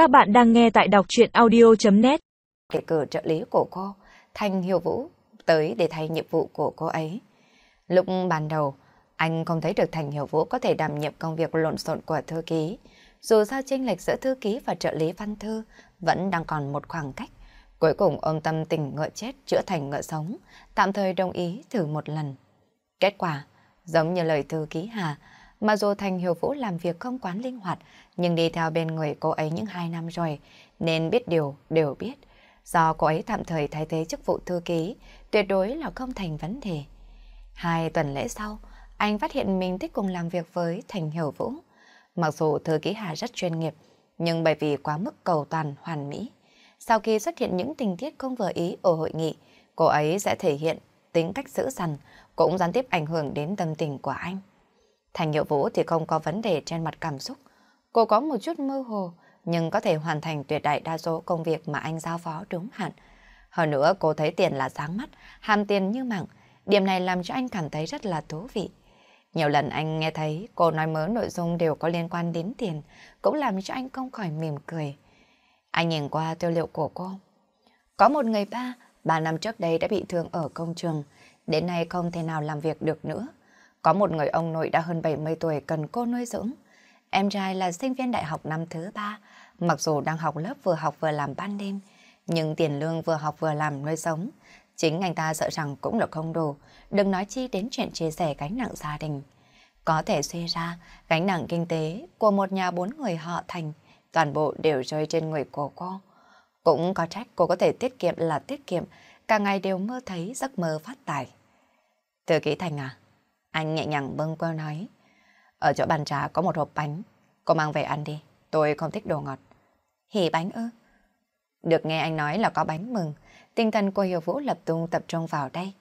Các bạn đang nghe tại đọc truyện audio.net Kể cử trợ lý của cô, Thanh Hiểu Vũ, tới để thay nhiệm vụ của cô ấy. Lúc ban đầu, anh không thấy được Thành Hiểu Vũ có thể đảm nhiệm công việc lộn xộn của thư ký. Dù sao chênh lệch giữa thư ký và trợ lý văn thư vẫn đang còn một khoảng cách. Cuối cùng ông tâm tình ngựa chết chữa thành ngựa sống, tạm thời đồng ý thử một lần. Kết quả, giống như lời thư ký Hà, mà dù Thành Hiểu Vũ làm việc không quán linh hoạt, nhưng đi theo bên người cô ấy những hai năm rồi, nên biết điều, đều biết. Do cô ấy tạm thời thay thế chức vụ thư ký, tuyệt đối là không thành vấn đề. Hai tuần lễ sau, anh phát hiện mình thích cùng làm việc với Thành Hiểu Vũ. Mặc dù thư ký Hà rất chuyên nghiệp, nhưng bởi vì quá mức cầu toàn hoàn mỹ. Sau khi xuất hiện những tình tiết không vừa ý ở hội nghị, cô ấy sẽ thể hiện tính cách dữ dằn, cũng gián tiếp ảnh hưởng đến tâm tình của anh. Thành Hiệu Vũ thì không có vấn đề trên mặt cảm xúc. Cô có một chút mơ hồ, nhưng có thể hoàn thành tuyệt đại đa số công việc mà anh giao phó đúng hạn. Hơn nữa cô thấy tiền là sáng mắt, ham tiền như mạng. Điểm này làm cho anh cảm thấy rất là thú vị. Nhiều lần anh nghe thấy cô nói mớ nội dung đều có liên quan đến tiền, cũng làm cho anh không khỏi mỉm cười. Anh nhìn qua tiêu liệu của cô. Có một người ba, ba năm trước đây đã bị thương ở công trường, đến nay không thể nào làm việc được nữa. Có một người ông nội đã hơn 70 tuổi cần cô nuôi dưỡng. Em trai là sinh viên đại học năm thứ ba, mặc dù đang học lớp vừa học vừa làm ban đêm, nhưng tiền lương vừa học vừa làm nuôi sống. Chính anh ta sợ rằng cũng là không đủ, đừng nói chi đến chuyện chia sẻ gánh nặng gia đình. Có thể suy ra, gánh nặng kinh tế của một nhà bốn người họ thành, toàn bộ đều rơi trên người của cô. Cũng có trách cô có thể tiết kiệm là tiết kiệm, cả ngày đều mơ thấy giấc mơ phát tài. Từ kỹ thành à? Anh nhẹ nhàng bâng quơ nói. Ở chỗ bàn trà có một hộp bánh, cô mang về ăn đi, tôi không thích đồ ngọt. Hỉ bánh ư? Được nghe anh nói là có bánh mừng, tinh thần của Hiểu Vũ lập tung tập trung vào đây.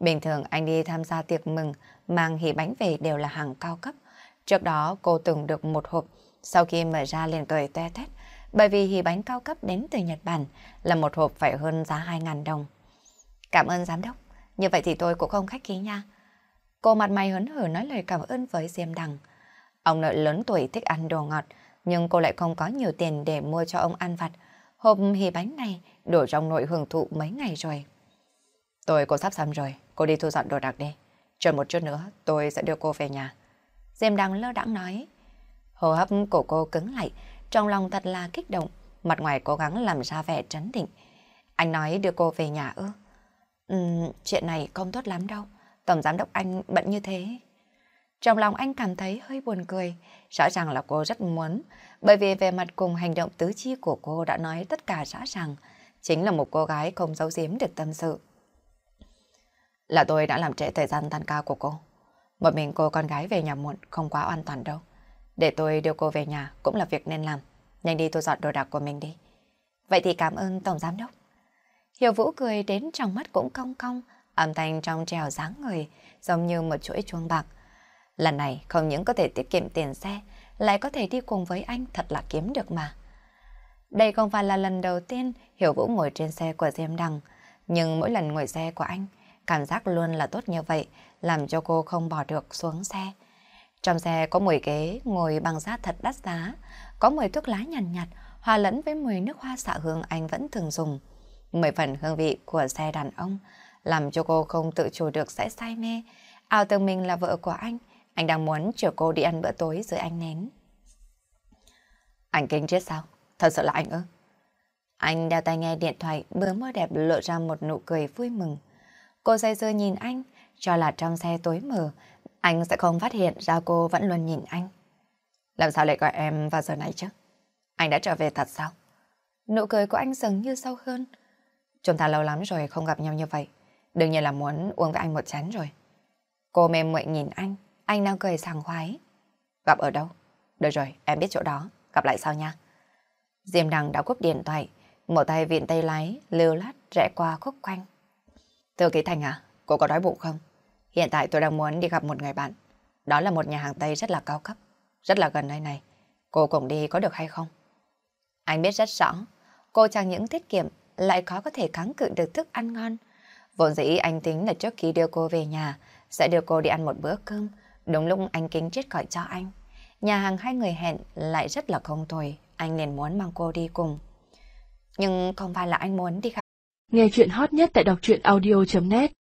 Bình thường anh đi tham gia tiệc mừng, mang hỉ bánh về đều là hàng cao cấp. Trước đó cô từng được một hộp, sau khi mở ra liền cười toe tét, bởi vì hỉ bánh cao cấp đến từ Nhật Bản là một hộp phải hơn giá 2.000 đồng. Cảm ơn giám đốc, như vậy thì tôi cũng không khách khí nha. Cô mặt mày hớn hở nói lời cảm ơn với Diêm Đằng. Ông nội lớn tuổi thích ăn đồ ngọt, nhưng cô lại không có nhiều tiền để mua cho ông ăn vặt. Hộp hì bánh này đổ trong nội hưởng thụ mấy ngày rồi. Tôi cô sắp xong rồi, cô đi thu dọn đồ đạc đi. Chờ một chút nữa, tôi sẽ đưa cô về nhà. Diêm Đằng lơ đãng nói. Hô hấp của cô cứng lại, trong lòng thật là kích động, mặt ngoài cố gắng làm ra vẻ trấn định. Anh nói đưa cô về nhà ư? Ừ, chuyện này không tốt lắm đâu. Tổng giám đốc anh bận như thế. Trong lòng anh cảm thấy hơi buồn cười, rõ ràng là cô rất muốn, bởi vì về mặt cùng hành động tứ chi của cô đã nói tất cả rõ ràng, chính là một cô gái không giấu giếm được tâm sự. Là tôi đã làm trễ thời gian tan ca của cô. Một mình cô con gái về nhà muộn không quá an toàn đâu. Để tôi đưa cô về nhà cũng là việc nên làm. Nhanh đi tôi dọn đồ đạc của mình đi. Vậy thì cảm ơn Tổng Giám Đốc. Hiểu Vũ cười đến trong mắt cũng cong cong, âm thanh trong trèo dáng người, giống như một chuỗi chuông bạc. Lần này không những có thể tiết kiệm tiền xe, lại có thể đi cùng với anh thật là kiếm được mà. Đây không phải là lần đầu tiên Hiểu Vũ ngồi trên xe của Diêm Đằng, nhưng mỗi lần ngồi xe của anh, cảm giác luôn là tốt như vậy, làm cho cô không bỏ được xuống xe. Trong xe có mùi ghế ngồi bằng giá thật đắt giá, có mùi thuốc lá nhàn nhạt, nhạt, hòa lẫn với mùi nước hoa xạ hương anh vẫn thường dùng. Mười phần hương vị của xe đàn ông, làm cho cô không tự chủ được sẽ say mê. Ảo tưởng mình là vợ của anh, anh đang muốn chở cô đi ăn bữa tối dưới ánh nến. Anh kinh chết sao? Thật sự là anh ư? Anh đeo tai nghe điện thoại, bữa mơ đẹp lộ ra một nụ cười vui mừng. Cô say sưa nhìn anh, cho là trong xe tối mờ, anh sẽ không phát hiện ra cô vẫn luôn nhìn anh. Làm sao lại gọi em vào giờ này chứ? Anh đã trở về thật sao? Nụ cười của anh dường như sâu hơn. Chúng ta lâu lắm rồi không gặp nhau như vậy. Đương nhiên là muốn uống với anh một chén rồi. Cô mềm muội nhìn anh, anh đang cười sảng khoái. Gặp ở đâu? Được rồi, em biết chỗ đó. Gặp lại sau nha. Diêm Đằng đã cúp điện thoại, một tay viện tay lái, lưu lát rẽ qua khúc quanh. Thư ký Thành à, cô có đói bụng không? Hiện tại tôi đang muốn đi gặp một người bạn. Đó là một nhà hàng Tây rất là cao cấp, rất là gần đây này. Cô cùng đi có được hay không? Anh biết rất rõ, cô chẳng những tiết kiệm lại khó có thể kháng cự được thức ăn ngon. Vốn dĩ anh tính là trước khi đưa cô về nhà, sẽ đưa cô đi ăn một bữa cơm, đúng lúc anh kính chết gọi cho anh. Nhà hàng hai người hẹn lại rất là không tồi, anh liền muốn mang cô đi cùng. Nhưng không phải là anh muốn đi gặp. Nghe chuyện hot nhất tại đọc truyện audio.net